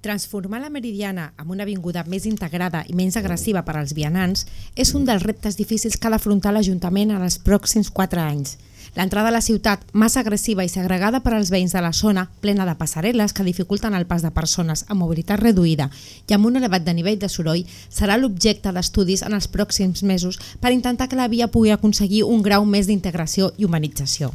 Transformar la Meridiana en una avinguda més integrada i menys agressiva per als vianants és un dels reptes difícils que ha d'afrontar l'Ajuntament en els pròxims 4 anys. L'entrada a la ciutat, massa agressiva i segregada per als veïns de la zona, plena de passarel·les que dificulten el pas de persones amb mobilitat reduïda i amb un elevat de nivell de soroll, serà l'objecte d'estudis en els pròxims mesos per intentar que la via pugui aconseguir un grau més d'integració i humanització.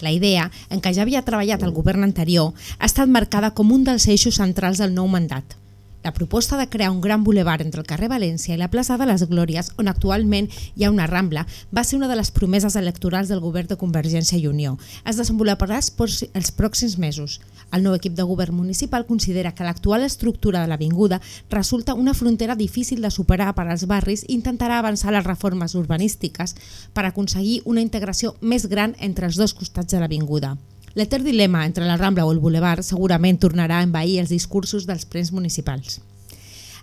La idea, en què ja havia treballat el govern anterior, ha estat marcada com un dels eixos centrals del nou mandat. La proposta de crear un gran bulevar entre el carrer València i la plaça de les Glòries, on actualment hi ha una rambla, va ser una de les promeses electorals del govern de Convergència i Unió. Es desenvoluparà els pròxims mesos. El nou equip de govern municipal considera que l'actual estructura de l'avinguda resulta una frontera difícil de superar per als barris i intentarà avançar les reformes urbanístiques per aconseguir una integració més gran entre els dos costats de l'avinguda. L'eter dilema entre la Rambla o el Boulevard segurament tornarà a envair els discursos dels plens municipals.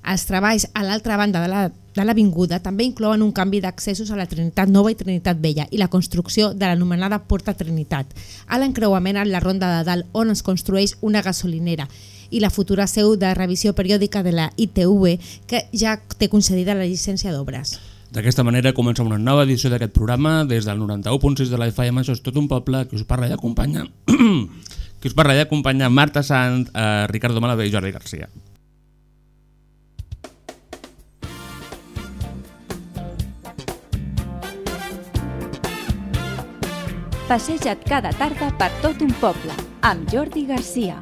Els treballs a l'altra banda de l'avinguda la, també inclouen un canvi d'accessos a la Trinitat Nova i Trinitat Vella i la construcció de l'anomenada Porta Trinitat, a l'encreuament en la Ronda de Dalt on es construeix una gasolinera i la futura seu de revisió periòdica de la ITV que ja té concedida la llicència d'obres. D'aquesta manera comença una nova edició d'aquest programa des del 91.6 de la FM, això és tot un poble, que us parla i acompanya que us parla i acompanya Marta Sant, eh, Ricardo Malabé i Jordi Garcia. Passeja't cada tarda per tot un poble, amb Jordi Garcia.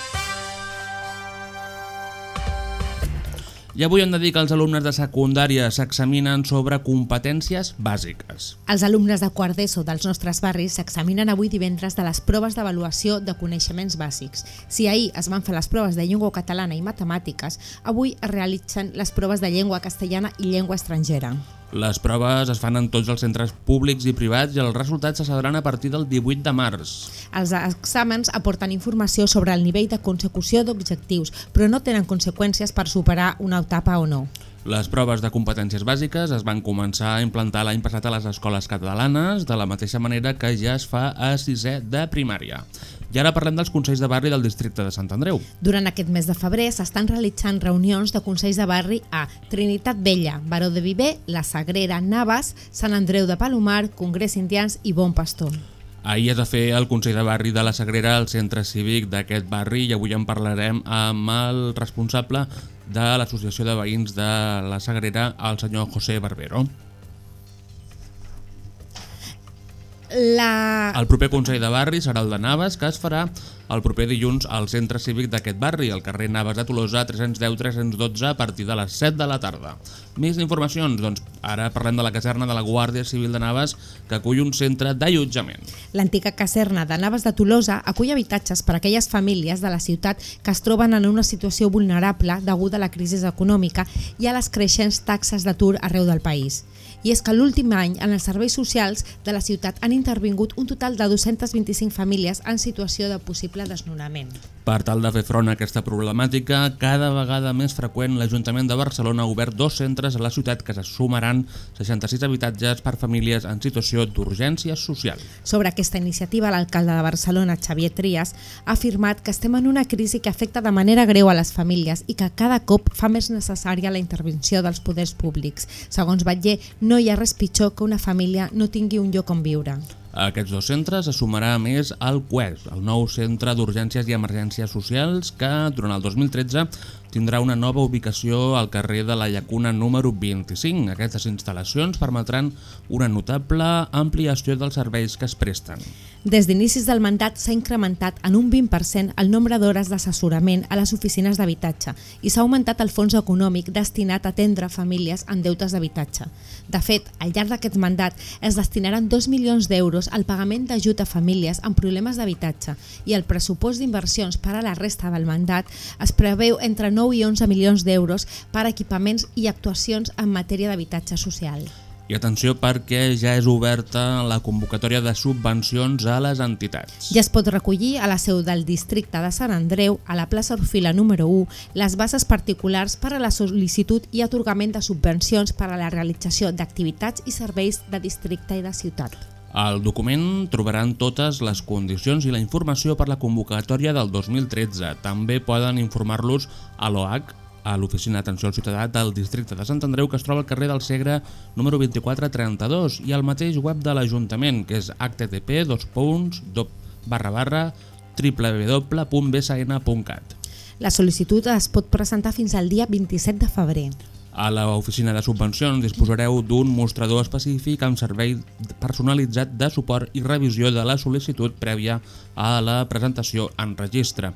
I avui hem de dir que els alumnes de secundària s'examinen sobre competències bàsiques. Els alumnes de quart d'ESO dels nostres barris s'examinen avui divendres de les proves d'avaluació de coneixements bàsics. Si ahir es van fer les proves de llengua catalana i matemàtiques, avui es realitzen les proves de llengua castellana i llengua estrangera. Les proves es fan en tots els centres públics i privats i els resultats se sabran a partir del 18 de març. Els exàmens aporten informació sobre el nivell de consecució d'objectius, però no tenen conseqüències per superar una etapa o no. Les proves de competències bàsiques es van començar a implantar l'any passat a les escoles catalanes, de la mateixa manera que ja es fa a sisè de primària. I ara parlem dels Consells de Barri del districte de Sant Andreu. Durant aquest mes de febrer s'estan realitzant reunions de Consells de Barri a Trinitat Vella, Baró de Viver, La Sagrera, Navas, Sant Andreu de Palomar, Congrés Indians i Bon Pastor. Ahir es va fer el Consell de Barri de la Sagrera al centre cívic d'aquest barri i avui en parlarem amb el responsable de l'Associació de Veïns de la Sagrera, el senyor José Barbero. La... El proper Consell de Barri serà el de Naves, que es farà el proper dilluns al centre cívic d'aquest barri, al carrer Naves de Tolosa, 310-312, a partir de les 7 de la tarda. Més informacions, doncs ara parlem de la caserna de la Guàrdia Civil de Naves, que acull un centre d'allotjament. L'antiga caserna de Naves de Tolosa acull habitatges per a aquelles famílies de la ciutat que es troben en una situació vulnerable deguda a la crisi econòmica i a les creixents taxes d'atur arreu del país i és que l'últim any en els serveis socials de la ciutat han intervingut un total de 225 famílies en situació de possible desnonament. Per tal de fer front a aquesta problemàtica, cada vegada més freqüent l'Ajuntament de Barcelona ha obert dos centres a la ciutat que se sumaran 66 habitatges per famílies en situació d'urgència social. Sobre aquesta iniciativa, l'alcalde de Barcelona, Xavier Trias, ha afirmat que estem en una crisi que afecta de manera greu a les famílies i que cada cop fa més necessària la intervenció dels poders públics. Segons Batller, no hi ha res pitjor que una família no tingui un lloc on viure. A aquests dos centres es sumarà més el QUES, el nou Centre d'Urgències i Emergències Socials, que durant el 2013 tindrà una nova ubicació al carrer de la Llacuna número 25. Aquestes instal·lacions permetran una notable ampliació dels serveis que es presten. Des d'inicis del mandat s'ha incrementat en un 20% el nombre d'hores d'assessorament a les oficines d'habitatge i s'ha augmentat el fons econòmic destinat a atendre famílies en deutes d'habitatge. De fet, al llarg d'aquest mandat es destinaran 2 milions d'euros al pagament d'ajut a famílies amb problemes d'habitatge i el pressupost d'inversions per a la resta del mandat es preveu entre 9 i 11 milions d'euros per a equipaments i actuacions en matèria d'habitatge social. I atenció perquè ja és oberta la convocatòria de subvencions a les entitats. Ja es pot recollir a la seu del districte de Sant Andreu, a la plaça Orfila número 1, les bases particulars per a la sol·licitud i atorgament de subvencions per a la realització d'activitats i serveis de districte i de ciutat. Al document trobaran totes les condicions i la informació per la convocatòria del 2013. També poden informar-los a l'OH a l'Oficina d'Atenció al Ciutadà del districte de Sant Andreu que es troba al carrer del Segre número 2432 i al mateix web de l'Ajuntament que és http www.bsn.cat La sol·licitud es pot presentar fins al dia 27 de febrer. A l'oficina de subvencions disposareu d'un mostrador específic amb servei personalitzat de suport i revisió de la sol·licitud prèvia a la presentació en registre.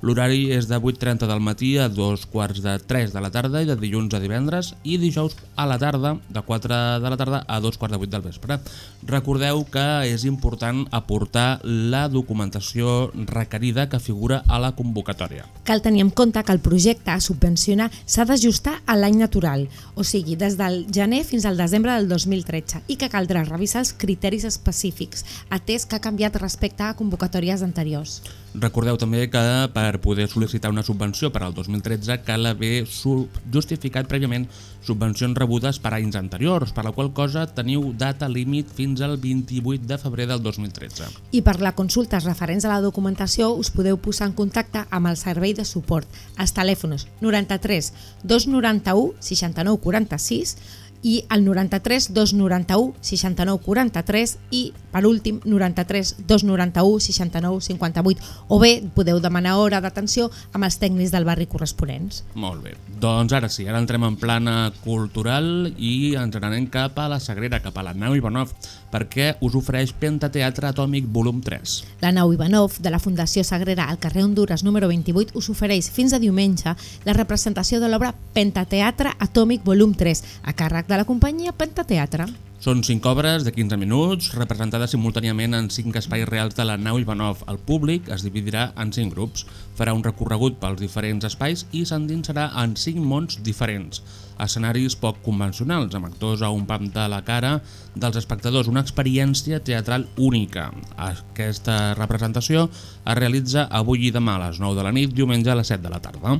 L'horari és de 8.30 del matí a dos quarts de 3 de la tarda i de dilluns a divendres i dijous a la tarda de 4 de la tarda a dos quarts de 8 del vespre. Recordeu que és important aportar la documentació requerida que figura a la convocatòria. Cal tenir en compte que el projecte a subvencionar s'ha d'ajustar a l'any natural, o sigui, des del gener fins al desembre del 2013, i que caldrà revisar els criteris específics, atès que ha canviat respecte a convocatòries anteriors. Recordeu també que per poder sol·licitar una subvenció per al 2013 cal haver justificat prèviament subvencions rebudes per anys anteriors, per la qual cosa teniu data límit fins al 28 de febrer del 2013. I per la consultes referents a la documentació us podeu posar en contacte amb el servei de suport als telèfons 93 291 69 46 i el 93 291 69 43 i per últim 93 291 69 58 o bé podeu demanar hora d'atenció amb els tècnics del barri corresponents. Molt bé, doncs ara sí, ara entrem en plana cultural i ens anem cap a la Sagrera, cap a la Nau Ivanov, perquè us ofereix Pentateatre Atòmic volum 3. La Nau Ivanov de la Fundació Sagrera al carrer Honduras número 28 us ofereix fins a diumenge la representació de l'obra Pentateatre Atòmic volum 3 a càrrec de la companyia Pentateatre. Són cinc obres de 15 minuts, representades simultàniament en cinc espais reals de la nau Ivanov. El públic es dividirà en cinc grups, farà un recorregut pels diferents espais i s'endinsarà en cinc mons diferents. Escenaris poc convencionals, amb actors a un pam de la cara dels espectadors, una experiència teatral única. Aquesta representació es realitza avui i demà a les 9 de la nit, diumenge a les 7 de la tarda.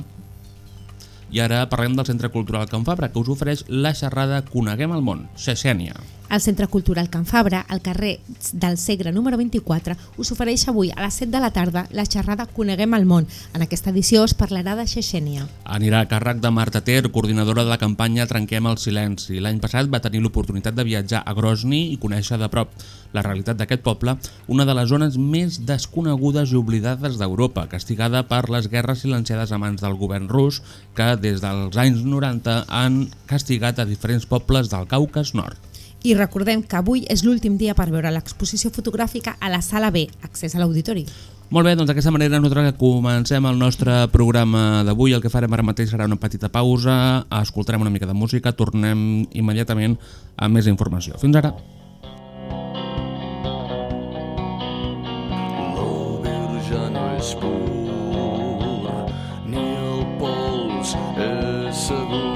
I ara parlem del Centre Cultural Can Fabra, que us ofereix la xerrada Coneguem el món, Xexènia. El Centre Cultural Can Fabra, al carrer del Segre número 24, us ofereix avui a les 7 de la tarda la xerrada Coneguem el món. En aquesta edició es parlarà de Xexènia. Anirà a càrrec de Marta Ter, coordinadora de la campanya Trenquem el silenci. L'any passat va tenir l'oportunitat de viatjar a Grozny i conèixer de prop la realitat d'aquest poble, una de les zones més desconegudes i oblidades d'Europa, castigada per les guerres silenciades a mans del govern rus, que des dels anys 90 han castigat a diferents pobles del Caucas Nord. I recordem que avui és l'últim dia per veure l'exposició fotogràfica a la Sala B, accés a l'auditori. Molt bé, doncs d'aquesta manera nosaltres comencem el nostre programa d'avui. El que farem ara mateix serà una petita pausa, escoltarem una mica de música, tornem immediatament amb més informació. Fins ara. L'Ober ja no és pur, ni el pols és segur.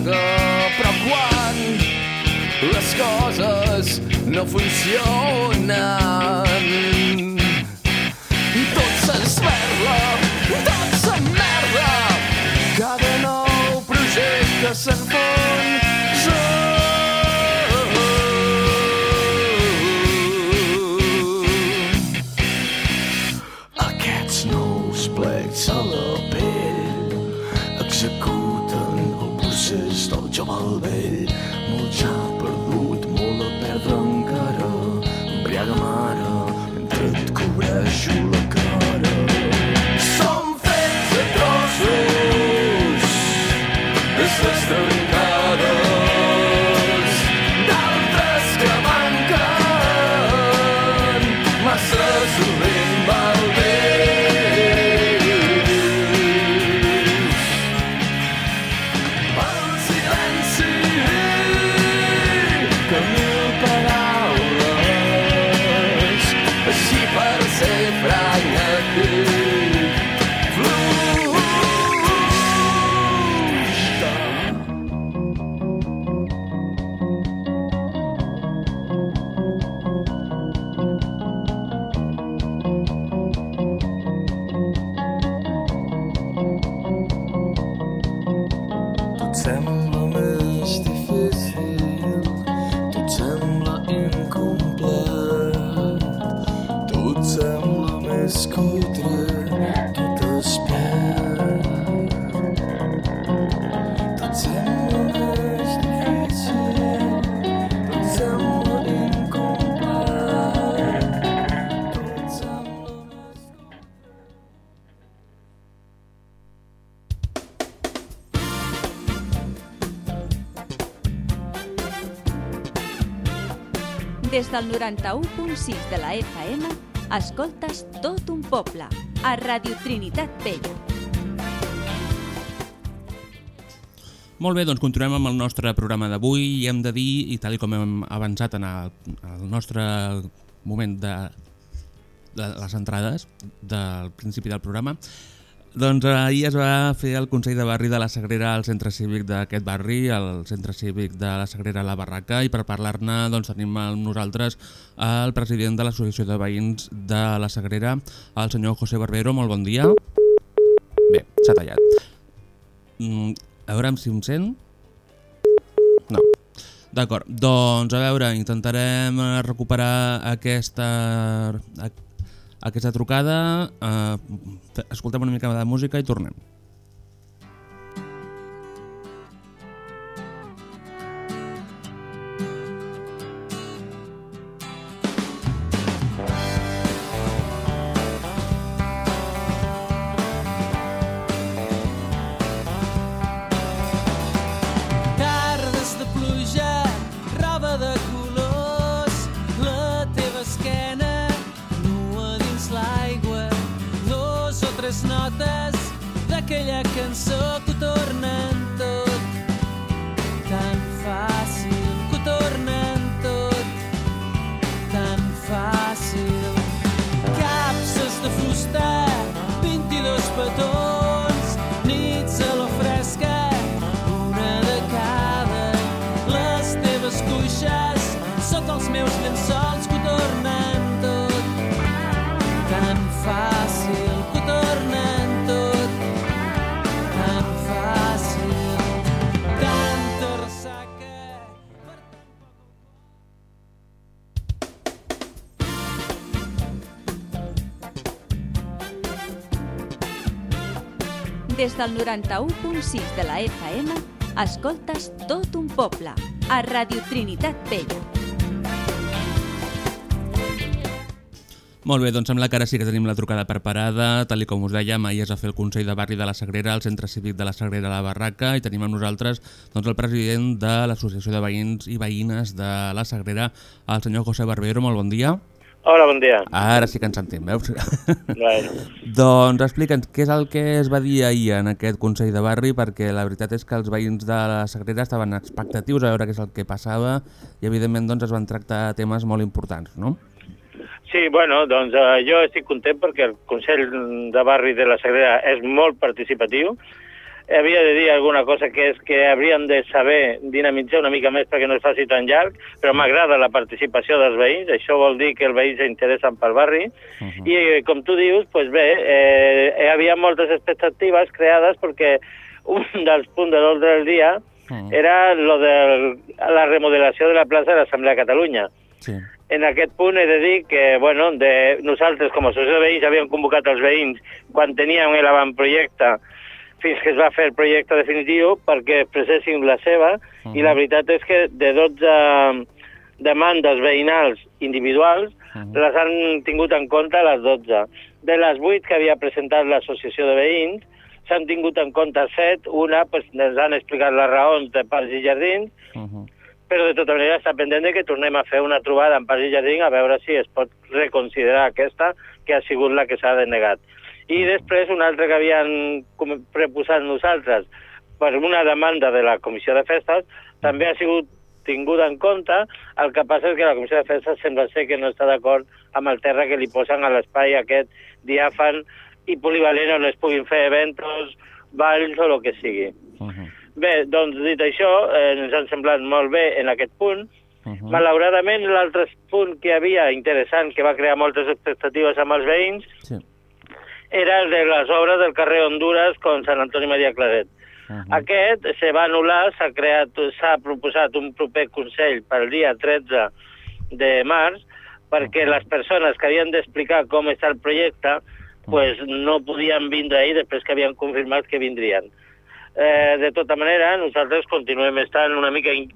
amaga. Però quan les coses no funcionen, tot s'esberla, tot s'emmerda, cada nou projecte se'n Del 91.6 de la FM, escoltes tot un poble, a Radio Trinitat Vella. Molt bé, doncs continuem amb el nostre programa d'avui i hem de dir, i tal com hem avançat en el, el nostre moment de, de les entrades del principi del programa, doncs ahir es va fer el Consell de Barri de la Sagrera al centre cívic d'aquest barri, al centre cívic de la Sagrera La Barraca, i per parlar-ne doncs, tenim amb nosaltres el president de l'Associació de Veïns de la Sagrera, el senyor José Barbero. Molt bon dia. Bé, s'ha tallat. Mm, a veure si em sent. No. D'acord, doncs a veure, intentarem recuperar aquesta, aquesta trucada, eh, escoltem una mica de música i tornem. Tres notes d'aquella cançó que tornen Des del 91.6 de la FM, escoltes tot un poble, a Radio Trinitat Vella. Molt bé, doncs sembla que ara sí que tenim la trucada preparada. Tal com us dèiem, ahir es va fer el Consell de Barri de la Sagrera, al Centre Cívic de la Sagrera a la Barraca, i tenim amb nosaltres doncs, el president de l'Associació de Veïns i Veïnes de la Sagrera, el senyor José Barbero. Molt bon dia. Hola, bon dia. Ara sí que ens sentim, veus? Bueno, doncs explica'ns què és el que es va dir ahir en aquest Consell de Barri, perquè la veritat és que els veïns de la Sagrera estaven expectatius a veure què és el que passava i evidentment doncs, es van tractar temes molt importants, no? sí, bueno, doncs eh, jo estic content perquè el Consell de Barri de la Sagrera és molt participatiu. Havia de dir alguna cosa que és que haurien de saber dinamitzar una mica més perquè no es faci tan llarg, però m'agrada la participació dels veïns, això vol dir que els veïns s'interessen pel barri, uh -huh. i eh, com tu dius, pues bé, eh, hi havia moltes expectatives creades perquè un dels punts de l'ordre del dia uh -huh. era lo de la remodelació de la plaça de l'Assemblea de Catalunya. Sí. En aquest punt he de dir que bueno, de, nosaltres com a associació de veïns havíem convocat els veïns quan teníem l'avantprojecte fins que es va fer el projecte definitiu perquè expressessin la seva uh -huh. i la veritat és que de 12 demandes veïnals individuals uh -huh. les han tingut en compte les 12. De les 8 que havia presentat l'associació de veïns s'han tingut en compte 7, una pues, ens han explicat les raons de parcs i jardins, Uh -huh. però de tota manera està pendent de que tornem a fer una trobada en Parcs i Jardins a veure si es pot reconsiderar aquesta que ha sigut la que s'ha denegat. I després una altra que havien preposat nosaltres per una demanda de la Comissió de Festes també ha sigut tinguda en compte, el que passa és que la Comissió de Festes sembla ser que no està d'acord amb el terra que li posen a l'espai aquest diàfan i polivalent on es puguin fer eventos, balls o el que sigui. Uh -huh. Bé, doncs dit això, eh, ens han semblat molt bé en aquest punt. Uh -huh. Malauradament, l'altre punt que havia interessant, que va crear moltes expectatives amb els veïns, Sí. Era el de les obres del carrer Honduras con Sant Antoni Maria Claret. Uh -huh. Aquest se va anul·lar, s'ha creat, s'ha proposat un proper Consell pel dia 13 de març, perquè les persones que havien d'explicar com està el projecte pues, no podien vindre ahir després que havien confirmat que vindrien. Eh, de tota manera, nosaltres continuem estant una mica in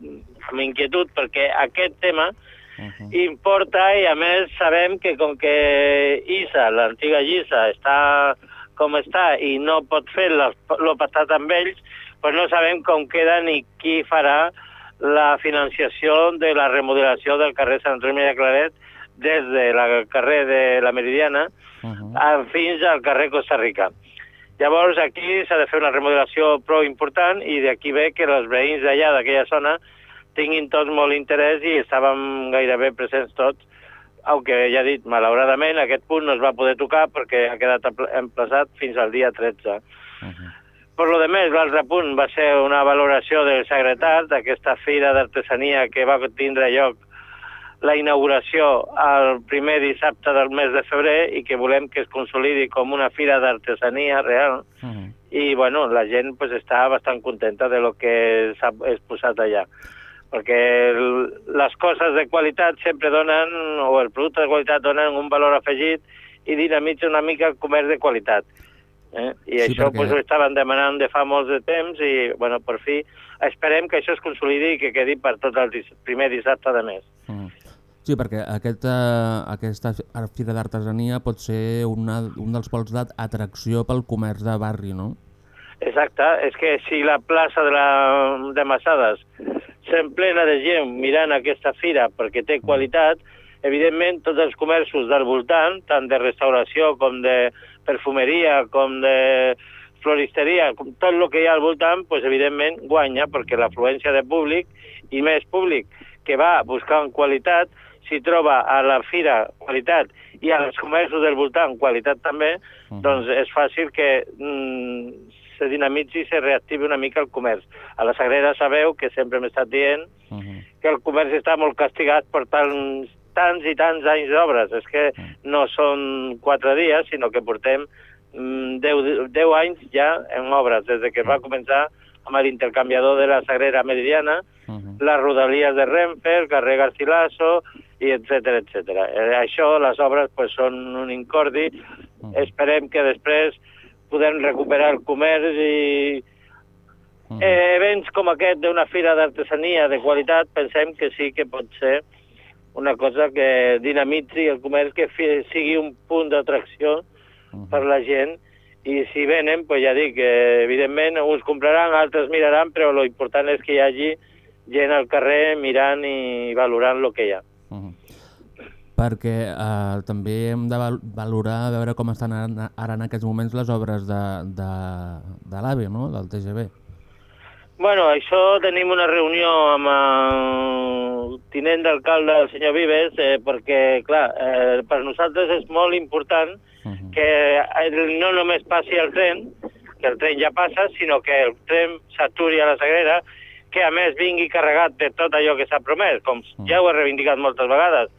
amb inquietud perquè aquest tema Uh -huh. importa i a més sabem que com que ISA, l'antiga ISA, està com està i no pot fer el passat amb ells, pues no sabem com queda ni qui farà la financiació de la remodelació del carrer Sant Antoni de Claret des de la carrer de la Meridiana Uh -huh. fins al carrer Costa Rica. Llavors aquí s'ha de fer una remodelació prou important i d'aquí ve que els veïns d'allà, d'aquella zona, tinguin tots molt interès i estàvem gairebé presents tots, aunque ja he dit, malauradament, aquest punt no es va poder tocar perquè ha quedat emplaçat fins al dia 13. Uh -huh. Per lo de més, l'altre punt va ser una valoració del Sagretat, d'aquesta fira d'artesania que va tindre lloc la inauguració el primer dissabte del mes de febrer i que volem que es consolidi com una fira d'artesania real Uh -huh. i bueno, la gent pues, està bastant contenta de lo que s'ha exposat allà perquè les coses de qualitat sempre donen, o el producte de qualitat donen un valor afegit i dinamitza una mica el comerç de qualitat. Eh? I Sí, això perquè- pues, ho estaven demanant de fa molts de temps i, bueno, per fi, esperem que això es consolidi i que quedi per tot el dis primer dissabte de mes. Mm. Sí, perquè aquest, eh, aquesta fira d'artesania pot ser una, un dels pols d'atracció pel comerç de barri, no? Exacte, és que si la plaça de, la, de Massades s'emplena de gent mirant aquesta fira perquè té qualitat, evidentment tots els comerços del voltant, tant de restauració com de perfumeria, com de floristeria, com tot el que hi ha al voltant, pues, evidentment guanya, perquè l'afluència de públic i més públic que va buscant qualitat, si troba a la fira qualitat i als comerços del voltant qualitat també, doncs és fàcil que mm, se dinamitzi i se reactivi una mica el comerç. A la Sagrera sabeu que sempre m'he estat dient Uh -huh. que el comerç està molt castigat per tants, tants i tants anys d'obres. És que no són quatre dies, sinó que portem mm, deu, deu anys ja en obres, des de que es va començar amb l'intercanviador de la Sagrera Meridiana, Uh -huh. les rodalies de Renfe, el carrer Garcilaso, i etc etc. Eh, això, les obres, pues, són un incordi. Esperem que després podem recuperar el comerç i -huh. eh, events com aquest d'una fira d'artesania de qualitat pensem que sí que pot ser una cosa que dinamitzi el comerç, que fi, sigui un punt d'atracció per la gent i si venen, pues ja dic, eh, evidentment uns compraran, altres miraran, però lo important és que hi hagi gent al carrer mirant i valorant el que hi ha. Uh -huh. Perquè eh, també hem de val valorar a veure com estan ara, en aquests moments les obres de, de, de l'AVE, no? del TGV. Bueno, això tenim una reunió amb el tinent d'alcalde, el senyor Vives, eh, perquè, clar, eh, per nosaltres és molt important Uh -huh. que no només passi el tren, que el tren ja passa, sinó que el tren s'aturi a la Sagrera, que a més vingui carregat de tot allò que s'ha promès, com ja ho he reivindicat moltes vegades.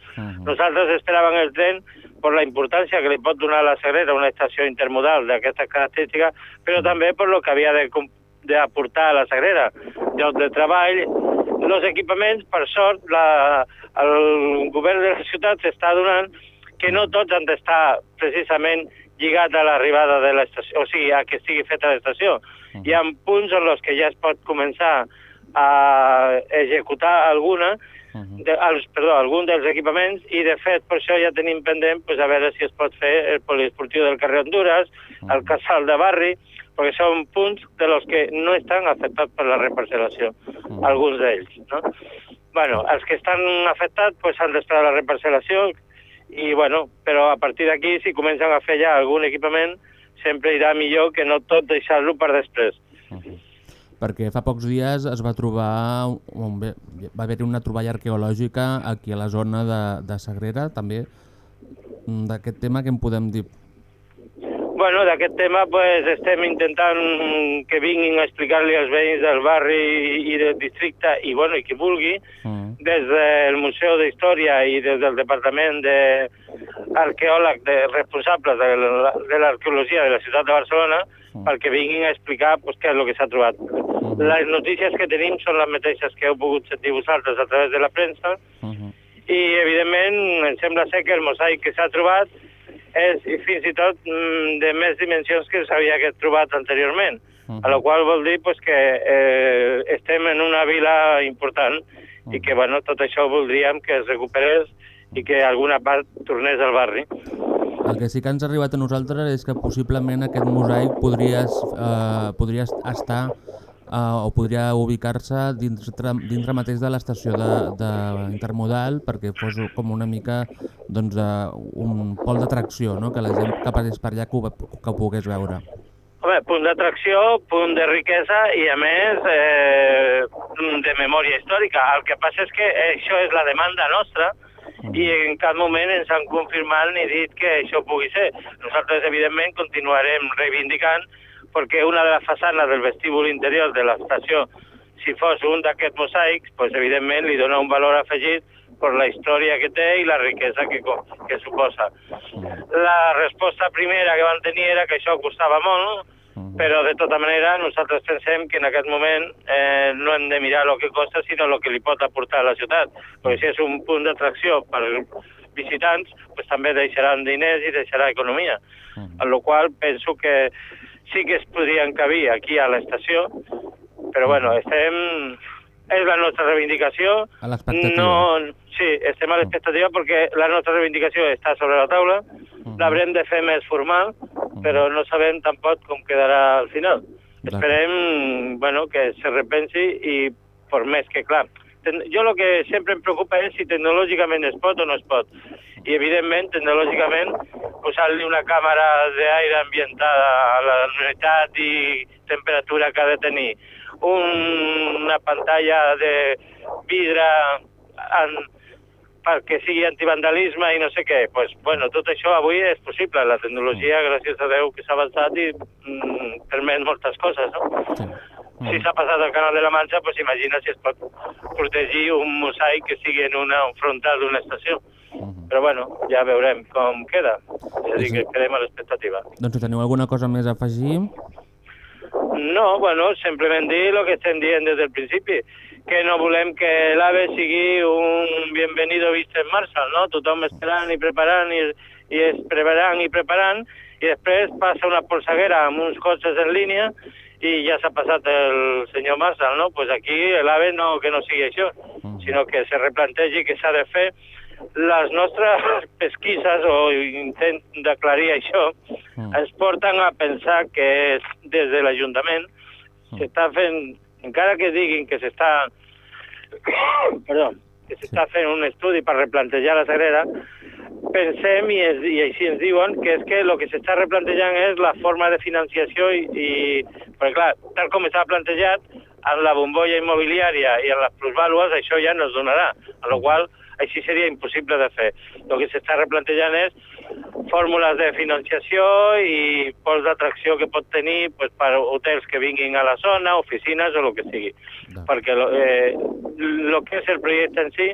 Nosaltres esperàvem el tren per la importància que li pot donar la Sagrera una estació intermodal d'aquestes característiques, però també per lo que havia de d'aportar a la Sagrera. Llocs de treball, els equipaments, per sort, la, el govern de la ciutat s'està donant que no tots han d'estar precisament lligats a l'arribada de l'estació, o sigui, a que estigui feta l'estació. Hi ha punts en els que ja es pot començar a executar alguna, de, els, perdó, algun dels equipaments i de fet per això ja tenim pendent pues, a veure si es pot fer el poliesportiu del carrer Honduras, el casal de barri, perquè són punts de los que no estan afectats per la reparcel·lació, alguns d'ells. No? Bueno, els que estan afectats pues, han d'esperar la reparcel·lació i, bueno, però a partir d'aquí, si comencen a fer ja algun equipament, sempre irà millor que no tot deixar-lo per després. Perquè fa pocs dies es va trobar, un, bé, va haver-hi una troballa arqueològica aquí a la zona de, de Sagrera, també d'aquest tema que en podem dir? Bueno, d'aquest tema pues, estem intentant que vinguin a explicar-li als veïns del barri i del districte, i, bueno, i qui vulgui, Mm. des del Museu d'Història i des del Departament d'Arqueòleg de, responsables de la- de l'arqueologia de la ciutat de Barcelona perquè vinguin a explicar pues, què és el que s'ha trobat. Les notícies que tenim són les mateixes que heu pogut sentir vosaltres a través de la premsa. I, evidentment, em sembla ser que el mosaic que s'ha trobat és fins i tot mm, de més dimensions que s'havia trobat anteriorment, a la qual vol dir pues, que eh, estem en una vila important i que bueno, tot això voldríem que es recuperés i que alguna part tornés al barri. El que sí que ens ha arribat a nosaltres és que possiblement aquest mosaic podria, eh, podria est- estar eh, o podria ubicar-se dintre, dintre mateix de l'estació de, de intermodal perquè fos com una mica doncs, eh, un pol d'atracció, no? que la gent que passés per allà que ho, que ho pogués veure. Home, punt d'atracció, punt de riquesa i, a més, eh, de memòria històrica. El que passa és que això és la demanda nostra i en cap moment ens han confirmat ni dit que això pugui ser. Nosaltres, evidentment, continuarem reivindicant perquè una de les façanes del vestíbul interior de l'estació, si fos un d'aquests mosaics, pues, evidentment li dona un valor afegit per la història que té i la riquesa que, que suposa. La resposta primera que van tenir era que això costava molt, però de tota manera nosaltres pensem que en aquest moment eh, no hem de mirar el que costa, sinó el que li pot aportar a la ciutat. Perquè si és un punt d'atracció per visitants, pues, també deixaran diners i deixarà economia. En la qual penso que sí que es podrien cabir aquí a l'estació, però bueno, estem... És la nostra reivindicació. A l'expectativa. No, sí, estem a l'expectativa perquè la nostra reivindicació està sobre la taula, l'haurem de fer més formal, però no sabem tampoc com quedarà al final. Esperem bueno, que se repensi i per més que, clar, jo el que sempre em preocupa és si tecnològicament es pot o no es pot. I, evidentment, tecnològicament, posar-li una càmera d'aire ambientada a la unitat i temperatura que ha de tenir, un, una pantalla de vidre en, perquè sigui antivandalisme i no sé què. Pues, bueno, tot això avui és possible. La tecnologia, gràcies a Déu, que s'ha avançat i mm, permet moltes coses, no? Si s'ha passat al Canal de la Manxa, pues imagina si es pot protegir un mosaic que sigui en una un frontal d'una estació. Però bueno, ja veurem com queda. És a dir, que quedem a l'expectativa. Doncs teniu alguna cosa més a afegir... No, bueno, simplement dir el que estem dient des del principi, que no volem que l'AVE sigui un bienvenido en marxa, no? Tothom esperant i preparant i, i es preparant i preparant i després passa una polseguera amb uns cotxes en línia i ja s'ha passat el senyor Marshall, no? Pues aquí l'AVE no, que no sigui això, sinó que se replantegi que s'ha de fer les nostres pesquises o intent d'aclarir això ens porten a pensar que és des de l'Ajuntament s'està fent, encara que diguin que s'està perdó, que s'està fent un estudi per replantejar la Sagrera, pensem, i, es, i així ens diuen, que és que el que s'està replantejant és la forma de financiació i, i perquè clar, tal com està plantejat, amb la bombolla immobiliària i amb les plusvàlues, això ja no es donarà, amb la qual així seria impossible de fer. El que s'està replantejant és fórmules de financiació i pols d'atracció que pot tenir pues, per hotels que vinguin a la zona, oficines o el que sigui. Perquè lo, eh, lo que és el projecte en si,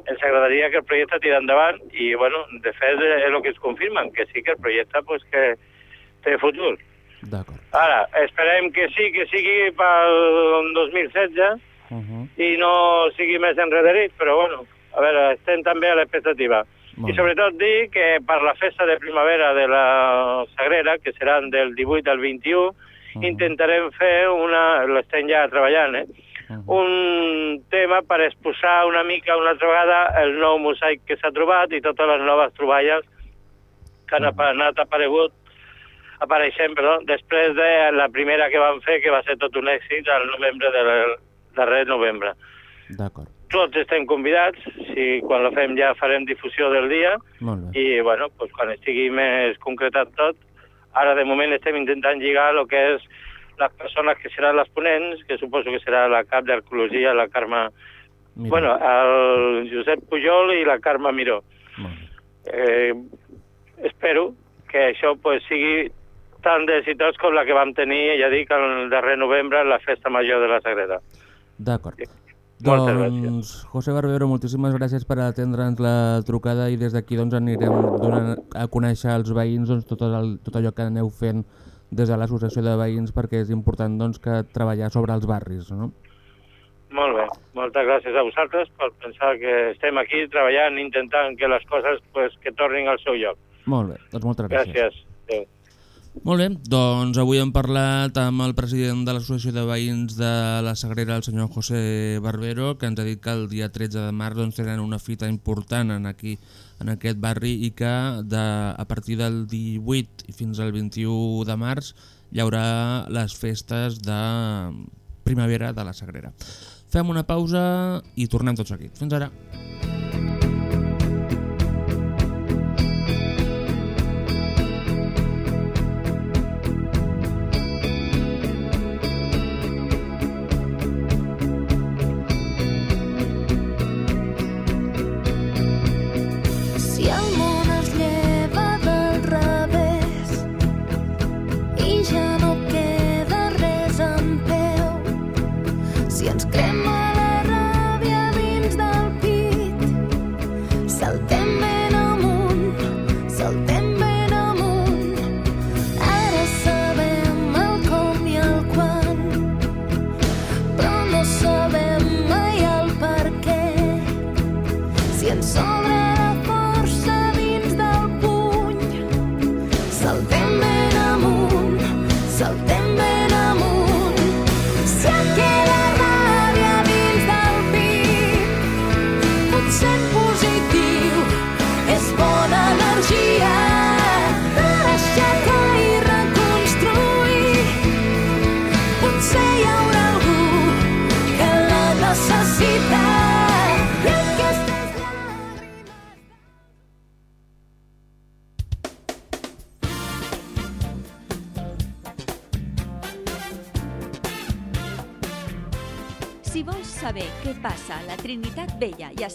ens agradaria que el projecte tira endavant i, bueno, de fet, és el que ens confirmen, que sí que el projecte pues, que té futur. Ara, esperem que sí, que sigui pel 2016 Uh -huh. i no sigui més enrederit, però bueno, a veure, estem també a l'expectativa. Molt I sobretot dir que per la festa de primavera de la Sagrera, que seran del 18 al 21, intentarem fer una... l'estem ja treballant, eh? un tema per exposar una mica una altra vegada el nou mosaic que s'ha trobat i totes les noves troballes que han apa- anat aparegut apareixent, perdó, després de la primera que van fer, que va ser tot un èxit al novembre del darrer novembre. D'acord. Tots estem convidats, si quan la fem ja farem difusió del dia i bueno, pues, quan estigui més concretat tot, ara de moment estem intentant lligar el que és les persones que seran les ponents, que suposo que serà la cap d'arqueologia, la Carme... Mira. Bueno, el Josep Pujol i la Carme Miró. Eh, espero que això pues, sigui tan d'exitós com la que vam tenir, ja dic, el darrer novembre, la festa major de la Sagrada. D'acord. Moltes doncs, José Barbero, moltíssimes gràcies per atendre'ns la trucada i des d'aquí doncs, anirem donant a conèixer als veïns doncs, tot, el, tot allò que aneu fent des de l'associació de veïns perquè és important doncs, que treballar sobre els barris. No? Molt bé, moltes gràcies a vosaltres per pensar que estem aquí treballant, intentant que les coses pues, que tornin al seu lloc. Molt bé, doncs moltes gràcies. Gràcies. Adéu. Molt bé, doncs avui hem parlat amb el president de l'Associació de Veïns de la Sagrera, el senyor José Barbero, que ens ha dit que el dia 13 de març doncs, tenen una fita important en, aquí, en aquest barri i que de, a partir del 18 i fins al 21 de març hi haurà les festes de primavera de la Sagrera. Fem una pausa i tornem tots aquí. Fins ara.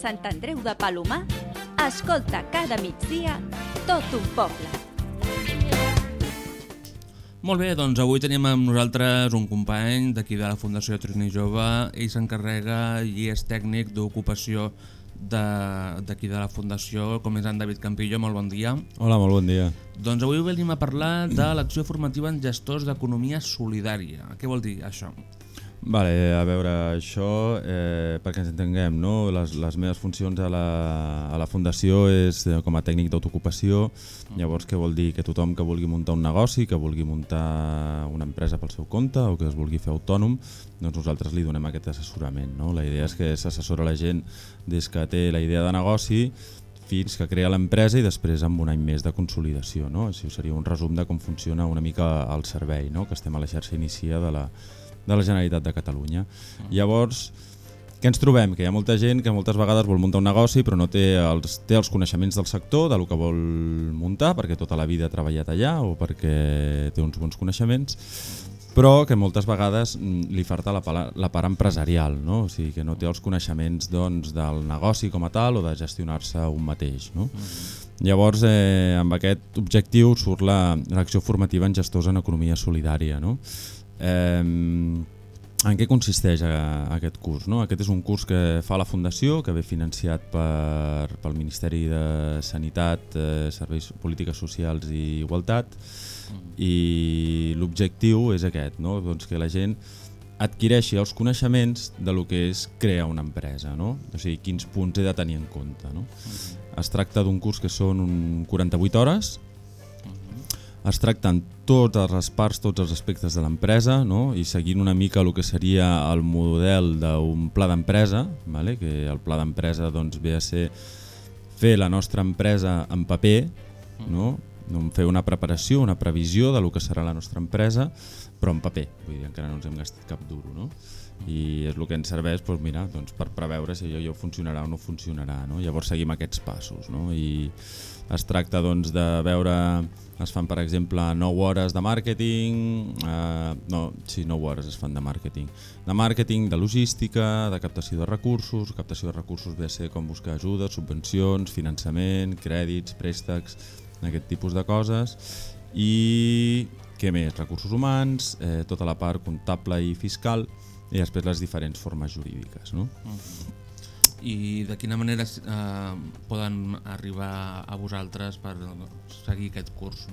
Sant Andreu de Palomar, escolta cada migdia tot un poble. Molt bé, doncs avui tenim amb nosaltres un company d'aquí de la Fundació Trini Jove. Ell s'encarrega i és tècnic d'ocupació de- d'aquí de, la Fundació, com és en David Campillo. Molt bon dia. Hola, molt bon dia. Doncs avui venim a parlar de l'acció formativa en gestors d'economia solidària. Què vol dir això? Vale, a veure, això, eh, perquè ens entenguem, no? les, les meves funcions a la, a la Fundació és eh, com a tècnic d'autoocupació, llavors què vol dir? Que tothom que vulgui muntar un negoci, que vulgui muntar una empresa pel seu compte o que es vulgui fer autònom, doncs nosaltres li donem aquest assessorament. No? La idea és que s'assessora la gent des que té la idea de negoci fins que crea l'empresa i després amb un any més de consolidació. No? Això seria un resum de com funciona una mica el servei, no? que estem a la xarxa inicia de la, de la Generalitat de Catalunya. Llavors, què ens trobem? Que hi ha molta gent que moltes vegades vol muntar un negoci però no té els, té els coneixements del sector, de lo que vol muntar, perquè tota la vida ha treballat allà o perquè té uns bons coneixements, però que moltes vegades mm, li falta la, la part empresarial, no? o sigui, que no té els coneixements doncs, del negoci com a tal o de gestionar-se un mateix. No? Llavors, eh, amb aquest objectiu surt la- l'acció formativa en gestors en economia solidària. No? Eh, en què consisteix eh, aquest curs? No? Aquest és un curs que fa la Fundació, que ve financiat per, pel Ministeri de Sanitat, eh, Serveis Polítiques Socials i Igualtat, i l'objectiu és aquest, no? doncs que la gent adquireixi els coneixements de lo que és crear una empresa, no? o sigui, quins punts he de tenir en compte. No? Es tracta d'un curs que són un 48 hores, es tracten totes les parts, tots els aspectes de l'empresa no? i seguint una mica el que seria el model d'un pla d'empresa, vale? que el pla d'empresa doncs, ve a ser fer la nostra empresa en paper, no? fer una preparació, una previsió de lo que serà la nostra empresa, però en paper, vull dir, encara no ens hem gastat cap duro, no? I és el que ens serveix doncs, mira, doncs, per preveure si allò, allò funcionarà o no funcionarà, no? Llavors seguim aquests passos, no? I es tracta doncs, de veure, es fan per exemple 9 hores de màrqueting, eh, no, sí, 9 hores es fan de màrqueting, de màrqueting, de logística, de captació de recursos, captació de recursos ve a ser com buscar ajudes, subvencions, finançament, crèdits, préstecs, aquest tipus de coses i què més? Recursos humans, eh, tota la part comptable i fiscal i després les diferents formes jurídiques. No? I de quina manera eh, poden arribar a vosaltres per seguir aquest curs?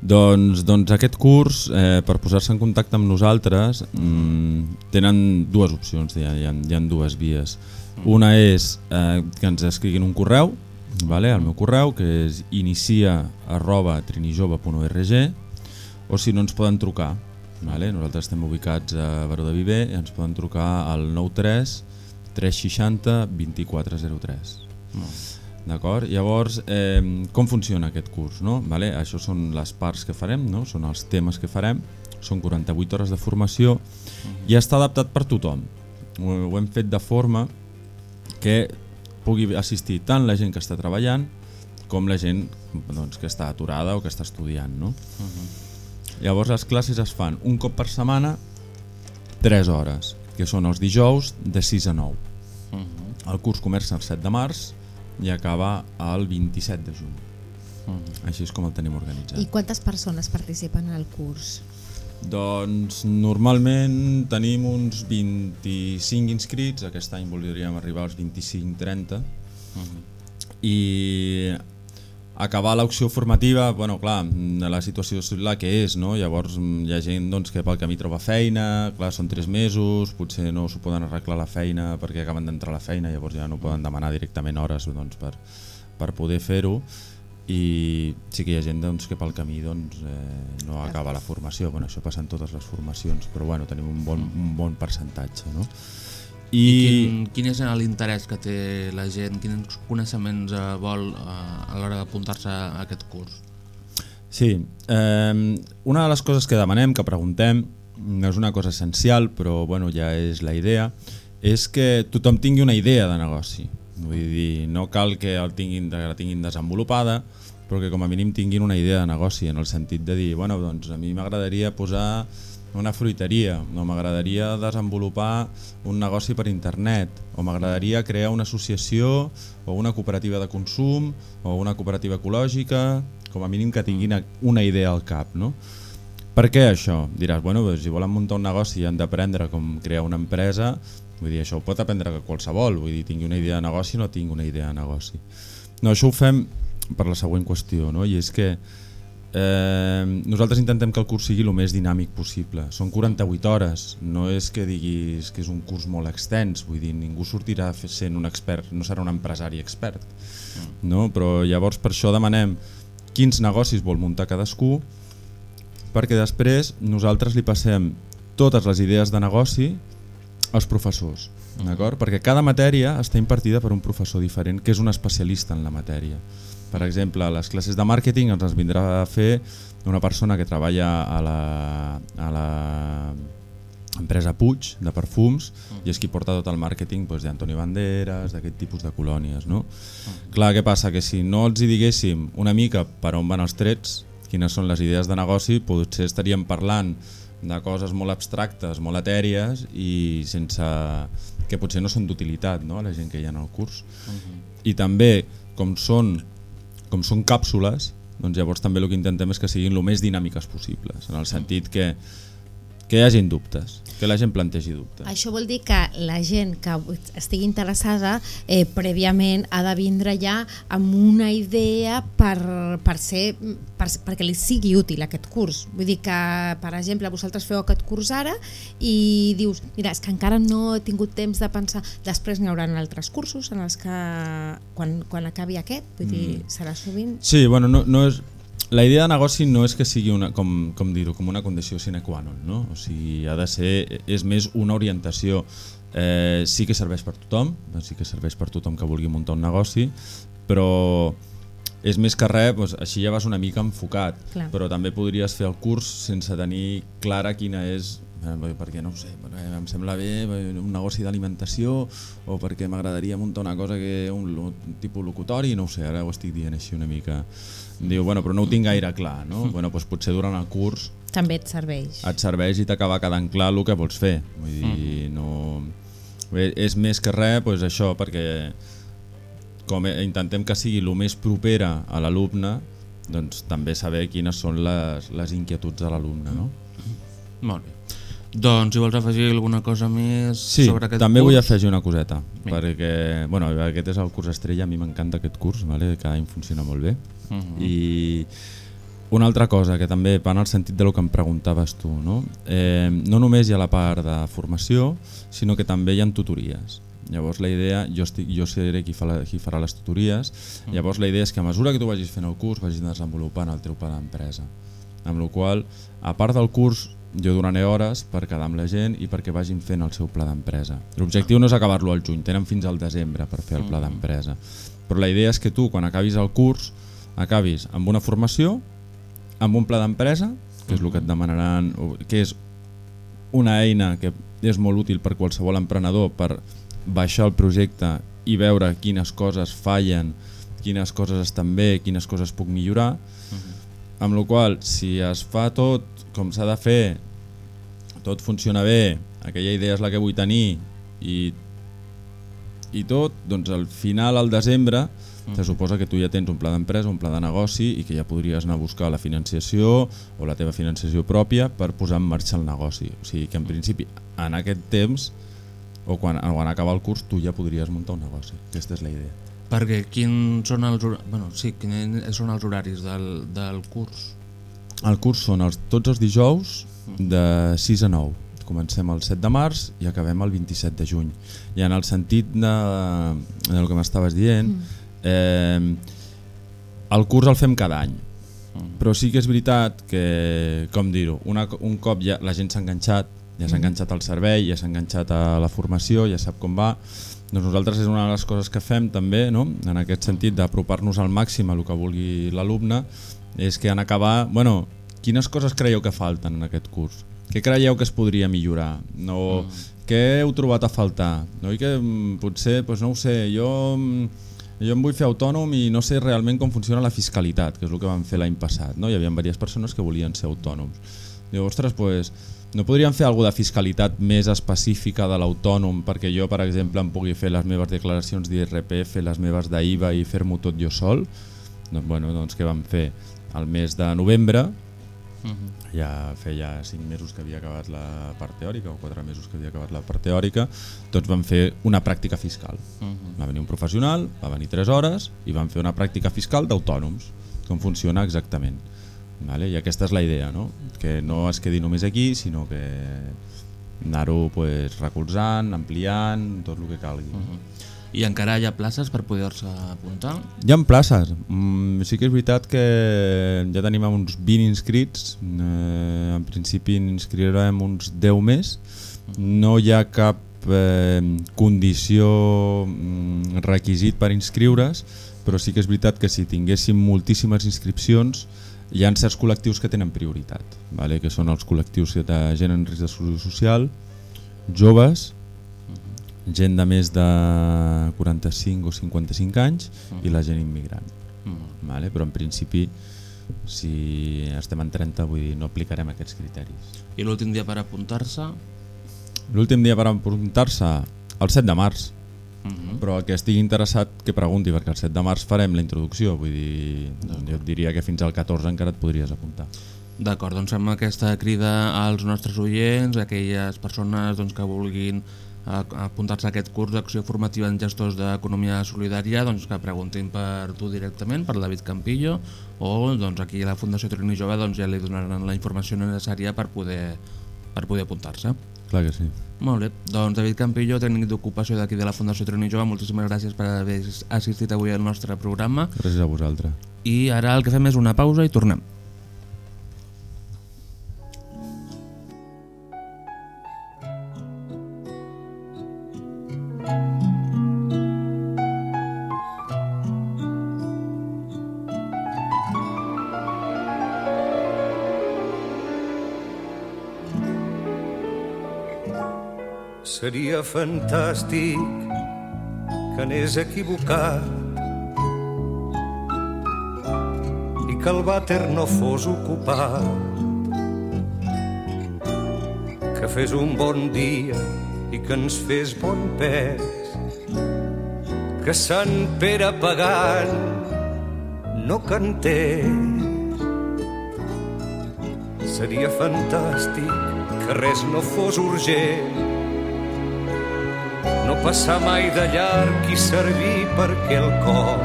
Doncs, doncs aquest curs, eh, per posar-se en contacte amb nosaltres, mm, tenen dues opcions, hi ha, hi ha, hi ha dues vies. Una és eh, que ens escriguin un correu, vale, al meu correu, que és inicia arroba trinijove.org o si no ens poden trucar. Vale? Nosaltres estem ubicats a Baró de Viver i ens poden trucar al 93 360 2403. D'acord? Llavors, eh, com funciona aquest curs? No? Vale? Això són les parts que farem, no? són els temes que farem, són 48 hores de formació i està adaptat per tothom. Ho, ho hem fet de forma que pugui assistir tant la gent que està treballant com la gent doncs, que està aturada o que està estudiant. No? Uh -huh. Llavors les classes es fan un cop per setmana 3 hores, que són els dijous de 6 a 9. Uh -huh. El curs comença el 7 de març i acaba el 27 de juny. Uh -huh. Així és com el tenim organitzat. I quantes persones participen al curs? Doncs normalment tenim uns 25 inscrits, aquest any voldríem arribar als 25-30 Uh -huh. i acabar l'opció formativa, bueno, clar, la situació és la que és, no? llavors hi ha gent doncs, que pel camí troba feina, clar, són 3 mesos, potser no s'ho poden arreglar la feina perquè acaben d'entrar a la feina, llavors ja no poden demanar directament hores doncs, per, per poder fer-ho i sí que hi ha gent doncs, que pel camí doncs, eh, no acaba la formació, bueno, això passa en totes les formacions, però bueno, tenim un bon, un bon percentatge. No? I, I quin, quin és l'interès que té la gent? Quins coneixements eh, vol eh, a l'hora d'apuntar-se a aquest curs? Sí, eh, una de les coses que demanem, que preguntem, no és una cosa essencial, però bueno, ja és la idea, és que tothom tingui una idea de negoci. Vull dir, no cal que el tinguin, que la tinguin desenvolupada, però que com a mínim tinguin una idea de negoci, en el sentit de dir, bueno, doncs a mi m'agradaria posar una fruiteria, o m'agradaria desenvolupar un negoci per internet, o m'agradaria crear una associació o una cooperativa de consum o una cooperativa ecològica, com a mínim que tinguin una idea al cap. No? Per què això? Diràs, bueno, doncs, si volen muntar un negoci i han d'aprendre com crear una empresa, vull dir, això ho pot aprendre qualsevol, vull dir, tingui una idea de negoci o no tingui una idea de negoci. No, això ho fem per la següent qüestió, no? i és que Eh, nosaltres intentem que el curs sigui el més dinàmic possible. Són 48 hores, no és que diguis que és un curs molt extens, vull dir, ningú sortirà sent un expert, no serà un empresari expert. No? Però llavors per això demanem quins negocis vol muntar cadascú, perquè després nosaltres li passem totes les idees de negoci als professors, d'acord? Perquè cada matèria està impartida per un professor diferent que és un especialista en la matèria. Per exemple, a les classes de màrqueting ens les vindrà a fer una persona que treballa a la, a la empresa Puig de perfums i és qui porta tot el màrqueting doncs, d'Antoni Banderas, d'aquest tipus de colònies. No? Clar, què passa? Que si no els hi diguéssim una mica per on van els trets, quines són les idees de negoci, potser estaríem parlant de coses molt abstractes, molt etèries i sense que potser no són d'utilitat no? a la gent que hi ha en el curs. Uh -huh. I també, com són com són càpsules, doncs llavors també el que intentem és que siguin el més dinàmiques possibles, en el sentit que, que hi hagin dubtes, que la gent plantegi dubtes. Això vol dir que la gent que estigui interessada eh, prèviament ha de vindre ja amb una idea per, per ser, per, perquè li sigui útil aquest curs. Vull dir que, per exemple, vosaltres feu aquest curs ara i dius, mira, és que encara no he tingut temps de pensar, després n'hi haurà altres cursos en els que quan, quan acabi aquest, vull dir, Mm. serà sovint... Sí, bueno, no, no és, la idea de negoci no és que sigui una, com, com dir-ho, com una condició sine qua non, no? O sigui, ha de ser, és més una orientació. Eh, sí que serveix per tothom, sí que serveix per tothom que vulgui muntar un negoci, però és més que res, doncs, així ja vas una mica enfocat, Clar. però també podries fer el curs sense tenir clara quina és perquè no ho sé, perquè em sembla bé eh, un negoci d'alimentació o perquè m'agradaria muntar una cosa que un, un tipus locutori, no ho sé, ara ho estic dient així una mica. Diu, bueno, però no ho tinc gaire clar, no? Bueno, doncs potser durant el curs També et serveix. et serveix i t'acaba quedant clar el que vols fer. Vull dir, no... Bé, és més que res doncs això, perquè com eh, intentem que sigui el més propera a l'alumne, doncs també saber quines són les, les inquietuds de l'alumne, no? Molt bé. Doncs si vols afegir alguna cosa més Sí, sobre aquest també curs... vull afegir una coseta, Vinga. perquè bueno, aquest és el curs estrella, a mi m'encanta aquest curs, vale? cada any funciona molt bé. Mhm. I una altra cosa que també va en el sentit de lo que em preguntaves tu, no? Eh, no només hi ha la part de formació, sinó que també hi ha tutories. Llavors la idea, jo, estic, jo seré qui, fa la, qui farà les tutories, Mm. llavors la idea és que a mesura que tu vagis fent el curs vagis desenvolupant el teu pla d'empresa. Amb la qual a part del curs, jo donaré hores per quedar amb la gent i perquè vagin fent el seu pla d'empresa. L'objectiu no és acabar-lo al juny, tenen fins al desembre per fer el pla d'empresa. Però la idea és que tu, quan acabis el curs, acabis amb una formació, amb un pla d'empresa, que és el que et demanaran, o- que és una eina que és molt útil per qualsevol emprenedor per baixar el projecte i veure quines coses fallen, quines coses estan bé, quines coses puc millorar, amb la qual si es fa tot com s'ha de fer, tot funciona bé, aquella idea és la que vull tenir i, i tot, doncs al final, al desembre, se suposa que tu ja tens un pla d'empresa, un pla de negoci i que ja podries anar a buscar la financiació o la teva financiació pròpia per posar en marxa el negoci. O sigui que en principi en aquest temps o quan, quan acaba el curs tu ja podries muntar un negoci. Aquesta és la idea. Perquè quins són els, bueno, sí, quins són els horaris del, del curs? El curs són els, tots els dijous de 6 a 9. Comencem el 7 de març i acabem el 27 de juny. I en el sentit de, del que m'estaves dient, eh, el curs el fem cada any. Però sí que és veritat que, com dir-ho, un cop ja la gent s'ha enganxat, ja s'ha enganxat al servei, ja s'ha enganxat a la formació, ja sap com va, doncs nosaltres és una de les coses que fem també, no? en aquest sentit d'apropar-nos al màxim a el que vulgui l'alumne, és que en acabar, bueno, quines coses creieu que falten en aquest curs? Què creieu que es podria millorar? No, Què heu trobat a faltar? No? I que mm, potser, doncs no ho sé, jo, mm, jo em vull fer autònom i no sé realment com funciona la fiscalitat, que és el que vam fer l'any passat. No? Hi havia diverses persones que volien ser autònoms. Diu, ostres, pues, no podríem fer alguna de fiscalitat més específica de l'autònom perquè jo, per exemple, em pugui fer les meves declaracions d'IRPF, les meves d'IVA i fer-m'ho tot jo sol? Doncs, bueno, doncs què vam fer? Al mes de novembre, ja feia 5 mesos que havia acabat la part teòrica o 4 mesos que havia acabat la part teòrica, tots vam fer una pràctica fiscal. Mhm. Va venir un professional, va venir 3 hores i vam fer una pràctica fiscal d'autònoms, com funciona exactament. Vale? I aquesta és la idea, no? que no es quedi només aquí, sinó que anar-ho pues, recolzant, ampliant, tot el que calgui. I encara hi ha places per poder-se apuntar? Hi ha places. Mm, sí que és veritat que ja tenim uns 20 inscrits. Eh, en principi inscriurem uns 10 més. No hi ha cap eh, condició mm, requisit per inscriure's, però sí que és veritat que si tinguéssim moltíssimes inscripcions hi ha certs col·lectius que tenen prioritat, vale? que són els col·lectius de gent en risc d'exclusió social, joves, gent de més de 45 o 55 anys i la gent immigrant. Mm. Vale? Però en principi, si estem en 30, vull dir, no aplicarem aquests criteris. I l'últim dia per apuntar-se? L'últim dia per apuntar-se, el 7 de març. Mhm. Però el que estigui interessat que pregunti, perquè el 7 de març farem la introducció, vull dir, jo et diria que fins al 14 encara et podries apuntar. D'acord, doncs fem aquesta crida als nostres oients, a aquelles persones doncs, que vulguin apuntar-se a aquest curs d'acció formativa en gestors d'economia solidària doncs, que preguntin per tu directament, per David Campillo o doncs, aquí a la Fundació Trini Jove doncs, ja li donaran la informació necessària per poder, per poder apuntar-se. Clar que sí. Molt bé, doncs David Campillo, tècnic d'ocupació d'aquí de la Fundació Trini Jove, moltíssimes gràcies per haver assistit avui al nostre programa Gràcies a vosaltres. i ara el que fem és una pausa i tornem. Seria fantàstic que anés equivocat i que el vàter no fos ocupat. Que fes un bon dia i que ens fes bon pes. Que Sant Pere pagant no cantés. Seria fantàstic que res no fos urgent no passar mai de llarg i servir perquè el cor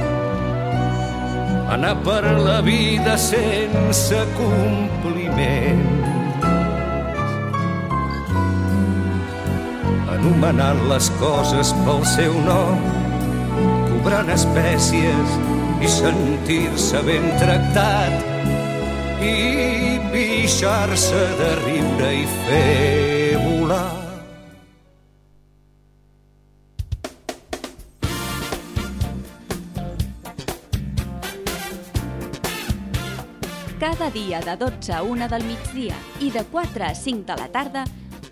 anar per la vida sense compliments anomenant les coses pel seu nom cobrant espècies i sentir-se ben tractat i pixar-se de riure i fer volar. Cada dia de 12 a 1 del migdia i de 4 a 5 de la tarda,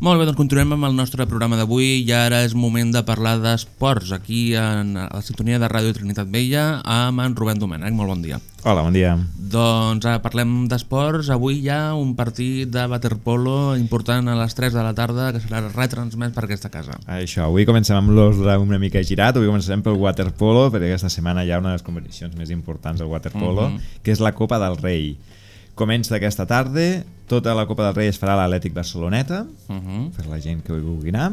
Molt bé, doncs continuem amb el nostre programa d'avui i ara és moment de parlar d'esports aquí en la sintonia de Ràdio Trinitat Vella amb en Rubén Domènech. Molt bon dia. Hola, bon dia. Doncs ara parlem d'esports. Avui hi ha un partit de waterpolo important a les 3 de la tarda que serà retransmès per aquesta casa. Això, avui comencem amb l'ordre una mica girat, avui començarem pel waterpolo, perquè aquesta setmana hi ha una de les competicions més importants del waterpolo, Mhm. que és la Copa del Rei. Comença aquesta tarda, tota la Copa del Rei es farà a l'Atlètic Barceloneta, Uh -huh. per la gent que hi vulgui anar,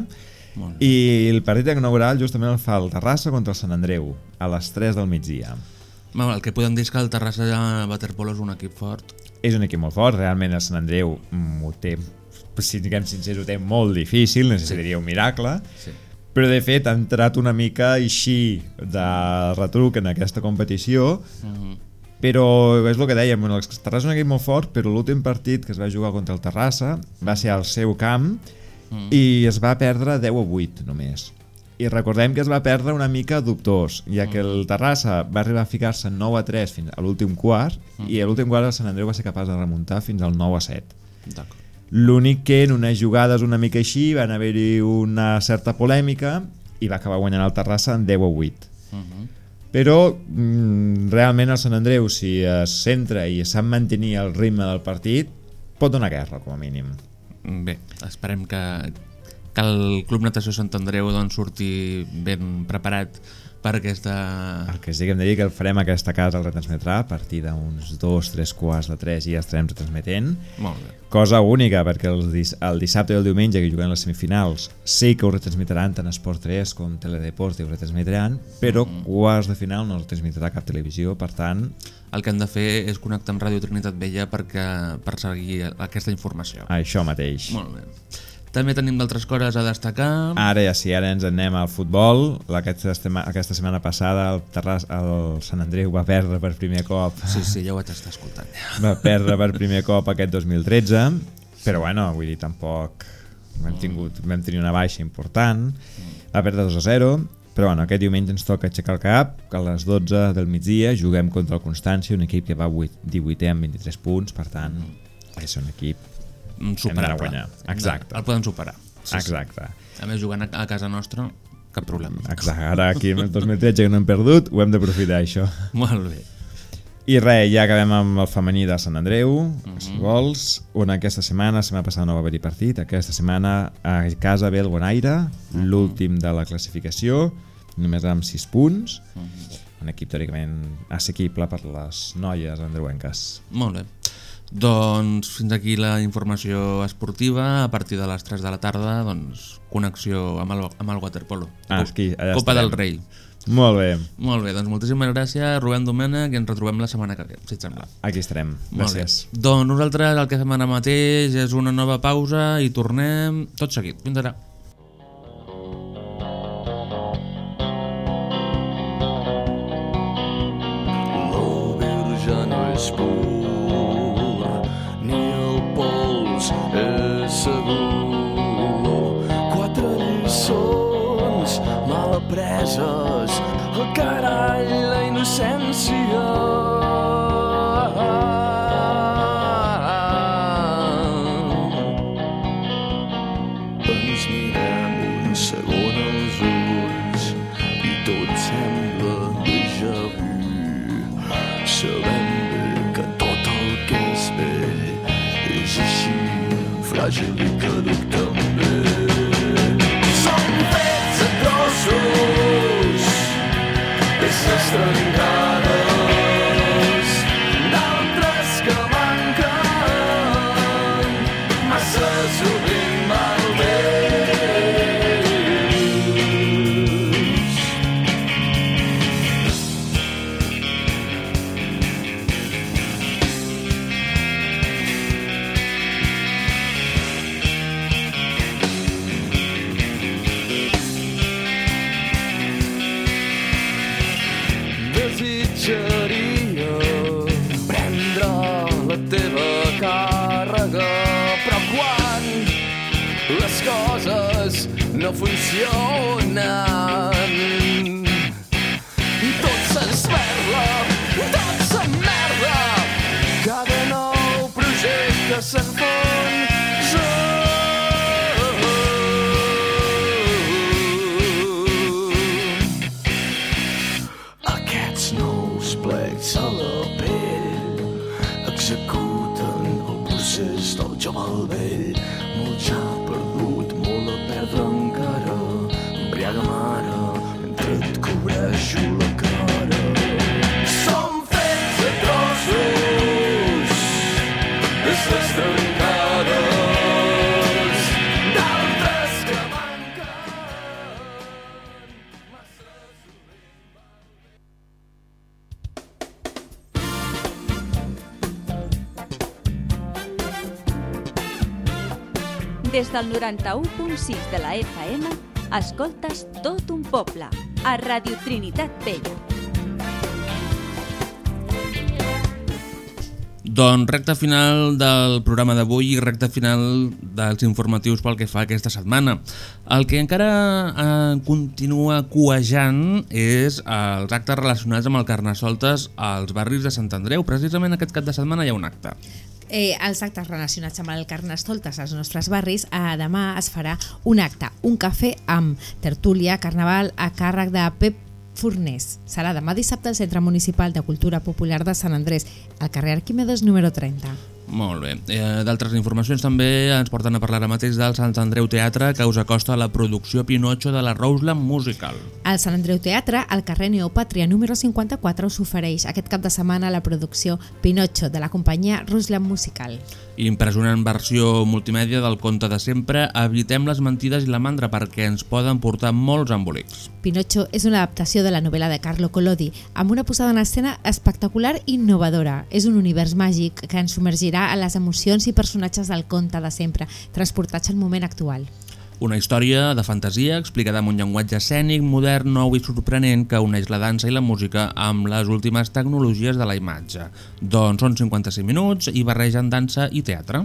i el partit inaugural justament el fa el Terrassa contra el Sant Andreu, a les 3 del migdia. Bueno, el que podem dir és que el Terrassa Waterpolo és un equip fort. És un equip molt fort, realment el Sant Andreu ho té, si diguem sincers, ho té molt difícil, necessitaria un miracle, Sí. però de fet ha entrat una mica així de retruc en aquesta competició, Uh -huh. Però és el que dèiem, bueno, el Terrassa és un equip molt fort, però l'últim partit que es va jugar contra el Terrassa va ser al seu camp Mm. i es va perdre 10 a 8 només. I recordem que es va perdre una mica dubtós, ja que el Terrassa va arribar a ficar-se en 9 a 3 fins a l'últim quart, i a l'últim quart el Sant Andreu va ser capaç de remuntar fins al 9 a 7. D'acord. L'únic que en unes jugades una mica així van haver-hi una certa polèmica i va acabar guanyant el Terrassa en 10 a 8. Uh -huh. Però mm, realment el Sant Andreu, si es centra i sap mantenir el ritme del partit, pot donar guerra, com a mínim. Bé, esperem que, que el Club Natació Sant Andreu doncs, surti ben preparat per aquesta... El que sí que hem de dir que el farem aquesta casa el retransmetrà a partir d'uns dos, tres quarts de tres i ja estarem retransmetent. Molt bé. Cosa única, perquè el, dis el dissabte i el diumenge que juguem les semifinals sí que ho retransmetran tant Esport 3 com Teledeports i ho retransmetran, però Mm. quarts de final no el transmetrà cap televisió, per tant, El que hem de fer és connectar amb Ràdio Trinitat Vella perquè, per seguir aquesta informació. això mateix. Molt bé. També tenim d'altres coses a destacar. Ara ja sí, ara ens en anem al futbol. Aquesta, aquesta setmana passada el, Terràs, el Sant Andreu va perdre per primer cop. Sí, sí, ja ho vaig estar escoltant. Va perdre per primer cop aquest 2013, però bueno, vull dir, tampoc vam, tingut, vam tenir una baixa important. Va perdre 2 a 0, però bueno, aquest diumenge ens toca aixecar el cap, que a les 12 del migdia juguem contra el Constància, un equip que va 18è amb 23 punts, per tant, és un equip Mm, hem guanyar. Exacte. El podem superar. Exacte. A més, jugant a, casa nostra, cap problema. Exacte. Ara aquí en el 2013 que no hem perdut, ho hem d'aprofitar, això. Molt bé. I res, ja acabem amb el femení de Sant Andreu, mm -hmm. si vols. Una aquesta setmana, setmana passada no va haver-hi partit, aquesta setmana a casa ve el Bonaire, Mhm. l'últim de la classificació, només amb 6 punts. Mhm. Un equip teòricament assequible per les noies andreuenques. Molt bé. Doncs fins aquí la informació esportiva. A partir de les 3 de la tarda, doncs, connexió amb el, amb el waterpolo. Ah, aquí, allà Copa estarem. del Rei. Molt bé. Molt bé, doncs moltíssimes gràcies, Rubén Domènech, i ens retrobem la setmana que ve, si et sembla. Aquí estarem. Gràcies. Doncs nosaltres el que fem ara mateix és una nova pausa i tornem tot seguit. Fins ara. Mal apreses, el carall, la innocència. Des del 91.6 de la FM, escoltes tot un poble, a Radio Trinitat Vella. Doncs recta final del programa d'avui i recta final dels informatius pel que fa aquesta setmana. El que encara eh, continua cuejant és els actes relacionats amb el Carnestoltes als barris de Sant Andreu. Precisament aquest cap de setmana hi ha un acte. Eh, els actes relacionats amb el Carnestoltes als nostres barris, eh, demà es farà un acte, un cafè amb tertúlia, carnaval a càrrec de Pep Fornés. Serà demà dissabte al Centre Municipal de Cultura Popular de Sant Andrés, al carrer Arquímedes número 30. Molt bé. Eh, D'altres informacions també ens porten a parlar ara mateix del Sant Andreu Teatre que us acosta a la producció Pinocho de la Roseland Musical. Al Sant Andreu Teatre, al carrer Neopàtria número 54, us ofereix aquest cap de setmana la producció Pinocho de la companyia Ruslan Musical. Impressionant versió multimèdia del conte de sempre Evitem les mentides i la mandra perquè ens poden portar molts embolics. Pinocho és una adaptació de la novel·la de Carlo Collodi amb una posada en escena espectacular i innovadora. És un univers màgic que ens submergirà a les emocions i personatges del conte de sempre, transportats al moment actual. Una història de fantasia explicada amb un llenguatge escènic, modern, nou i sorprenent que uneix la dansa i la música amb les últimes tecnologies de la imatge. Doncs són 55 minuts i barregen dansa i teatre.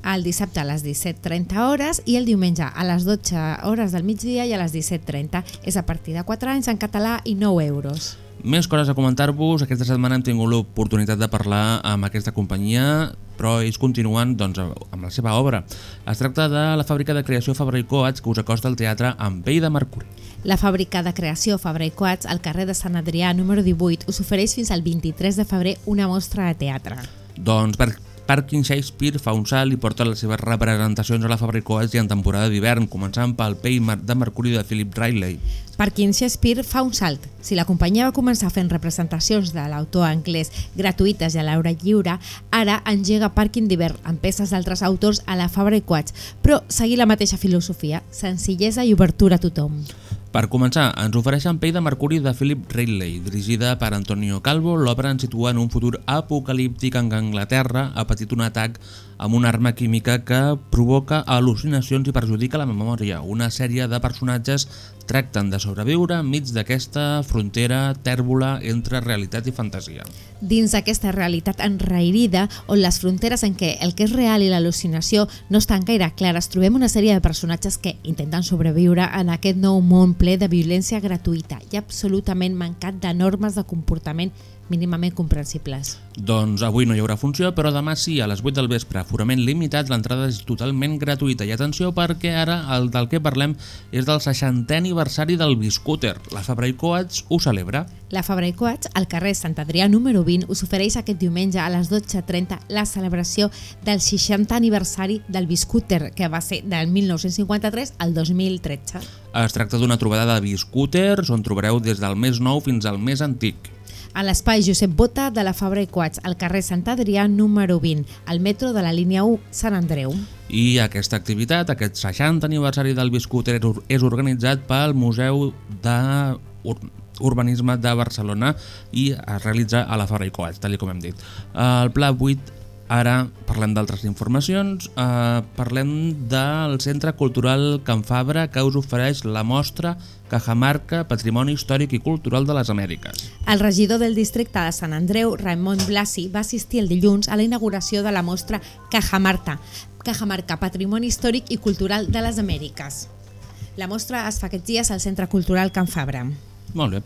El dissabte a les 17.30 hores i el diumenge a les 12 hores del migdia i a les 17.30. És a partir de 4 anys en català i 9 euros. Més coses a comentar-vos. Aquesta setmana hem tingut l'oportunitat de parlar amb aquesta companyia però ells continuen doncs, amb la seva obra. Es tracta de la fàbrica de creació Fabra i Coats que us acosta al teatre amb pell de mercuri. La fàbrica de creació Fabra i Coats al carrer de Sant Adrià número 18 us ofereix fins al 23 de febrer una mostra de teatre. Doncs per Parking Shakespeare fa un salt i porta les seves representacions a la Fabra i Coats i en temporada d'hivern, començant pel mar- de mercuri de Philip Riley. Parkin Shakespeare fa un salt. Si la companyia va començar fent representacions de l'autor anglès gratuïtes i a l'hora lliure, ara engega Parkin d'hivern amb peces d'altres autors a la Fabra i Coats, però seguir la mateixa filosofia, senzillesa i obertura a tothom. Per començar, ens ofereixen Pell de Mercuri de Philip Ridley, dirigida per Antonio Calvo. L'obra ens situa en un futur apocalíptic en Anglaterra ha patit un atac amb una arma química que provoca al·lucinacions i perjudica la memòria. Una sèrie de personatges tracten de sobreviure enmig d'aquesta frontera tèrbola entre realitat i fantasia. Dins d'aquesta realitat enrairida, on les fronteres en què el que és real i l'al·lucinació no estan gaire clares, trobem una sèrie de personatges que intenten sobreviure en aquest nou món ple de violència gratuïta i absolutament mancat de normes de comportament mínimament comprensibles. Doncs avui no hi haurà funció, però demà sí, a les 8 del vespre, forament limitat, l'entrada és totalment gratuïta. I atenció perquè ara el del que parlem és del 60è aniversari del Biscúter. La Fabra i Coats ho celebra. La Fabra i Coats, al carrer Sant Adrià número 20, us ofereix aquest diumenge a les 12.30 la celebració del 60 aniversari del Biscúter, que va ser del 1953 al 2013. Es tracta d'una trobada de biscúters on trobareu des del més nou fins al més antic. A l'espai Josep Bota de la Fabra i Coats, al carrer Sant Adrià número 20, al metro de la línia 1 Sant Andreu. I aquesta activitat, aquest 60 aniversari del Biscúter, és or- és organitzat pel Museu de Ur Urbanisme de Barcelona i es realitza a la Fabra i Coats, tal com hem dit. El Pla 8 Ara parlem d'altres informacions, eh, parlem del Centre Cultural Can Fabra que us ofereix la mostra Cajamarca, Patrimoni Històric i Cultural de les Amèriques. El regidor del districte de Sant Andreu, Raimon Blasi, va assistir el dilluns a la inauguració de la mostra Cajamarca, Cajamarca, Patrimoni Històric i Cultural de les Amèriques. La mostra es fa aquests dies al Centre Cultural Can Fabra. Molt bé.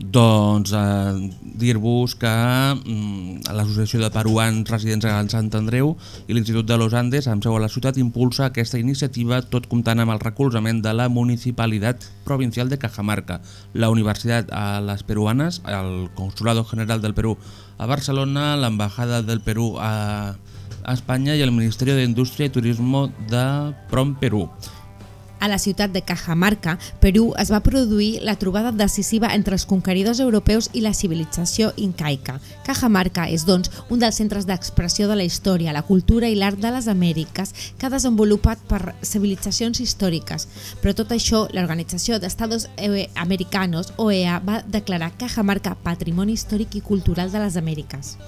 Doncs eh, dir-vos que mm, l'Associació de Peruans Residents a Sant Andreu i l'Institut de Los Andes, amb seu a la ciutat, impulsa aquesta iniciativa tot comptant amb el recolzament de la Municipalitat Provincial de Cajamarca, la Universitat a les Peruanes, el Consulado General del Perú a Barcelona, l'Embajada del Perú a, Espanya i el Ministerio de Indústria i Turismo de Prom Perú. A la ciutat de Cajamarca, Perú, es va produir la trobada decisiva entre els conqueridors europeus i la civilització incaica. Cajamarca és, doncs, un dels centres d'expressió de la història, la cultura i l'art de les Amèriques que ha desenvolupat per civilitzacions històriques. Però tot això, l'Organització d'Estados eh, Americanos, OEA, va declarar Cajamarca Patrimoni Històric i Cultural de les Amèriques.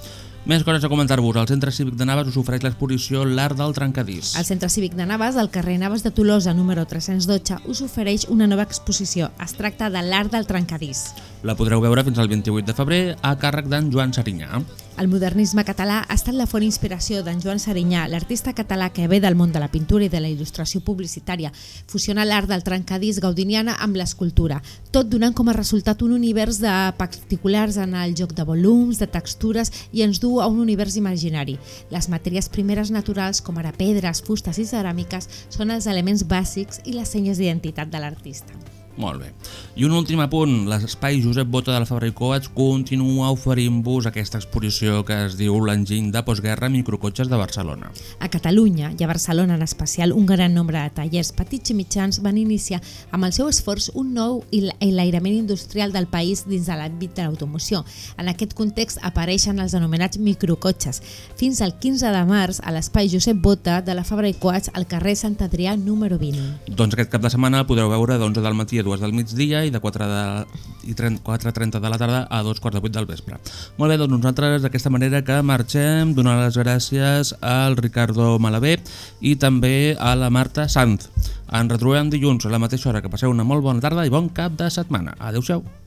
Més coses a comentar-vos. El Centre Cívic de Navas us ofereix l'exposició L'Art del Trencadís. El Centre Cívic de Navas, al carrer Navas de Tolosa, número 312, us ofereix una nova exposició. Es tracta de l'art del trencadís. La podreu veure fins al 28 de febrer a càrrec d'en Joan Serinyà. El modernisme català ha estat la font d'inspiració d'en Joan Serinyà, l'artista català que ve del món de la pintura i de la il·lustració publicitària. Fusiona l'art del trencadís gaudiniana amb l'escultura, tot donant com a resultat un univers de particulars en el joc de volums, de textures i ens du a un univers imaginari. Les matèries primeres naturals, com ara pedres, fustes i ceràmiques, són els elements bàsics i les senyes d'identitat de l'artista. Molt bé. I un últim apunt, l'espai Josep Bota de la Fabra i Coats continua oferint-vos aquesta exposició que es diu L'enginy de postguerra microcotxes de Barcelona. A Catalunya i a Barcelona en especial, un gran nombre de tallers petits i mitjans van iniciar amb el seu esforç un nou enlairament industrial del país dins de l'àmbit de l'automoció. En aquest context apareixen els anomenats microcotxes. Fins al 15 de març a l'espai Josep Bota de la Fabra i Coats al carrer Sant Adrià número 20. Doncs aquest cap de setmana el podreu veure d'11 del matí a 2 del migdia i de 4 de, i 4.30 de la tarda a 2 quarts de 8 del vespre. Molt bé, doncs nosaltres d'aquesta manera que marxem donant les gràcies al Ricardo Malabé i també a la Marta Sanz. Ens retrobem dilluns a la mateixa hora. Que passeu una molt bona tarda i bon cap de setmana. Adéu-siau.